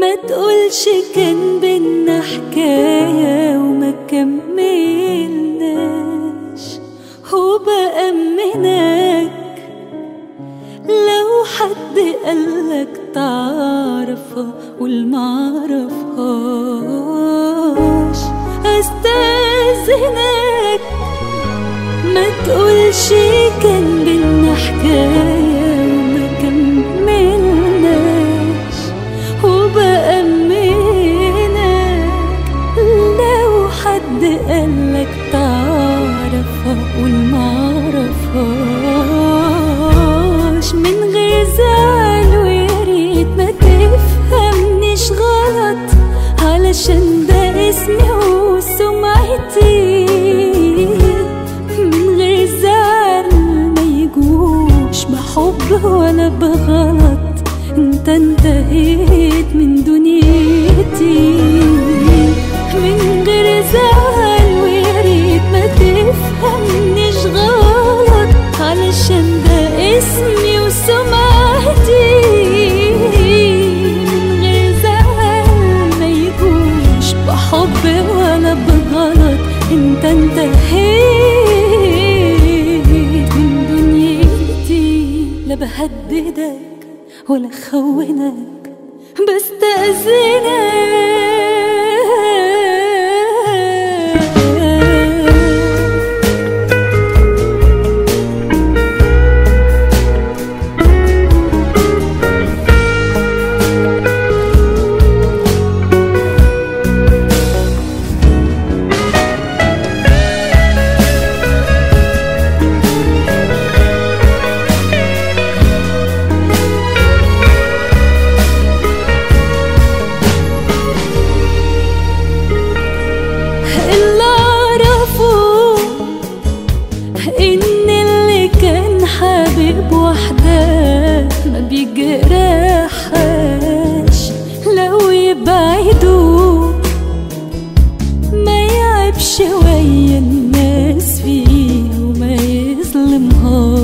ما تقولش كان بينا حكاية وما كملناش. وبأمنك لو حد قالك تعرفها والمعرفهاش حد قالك تعرفها والمعرفهاش من غير زعل وياريت ما تفهمنيش غلط. علشان ده اسمي وسمعتي. من غير زعل ما يجوش. بحب ولا بغلط. انت انتهيت من دنيتي. علشان ده اسمي وسمعتي من غير زعل ما يجوش بحب ولا بغلط انت انتهيت من دنيتي لا بهددك ولا خونك بستأذنك لو يبعدوا ما يعيبش ويا الناس فيه وما يظلمهاش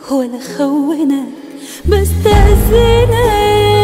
بهددك ولا خونك بستأذنك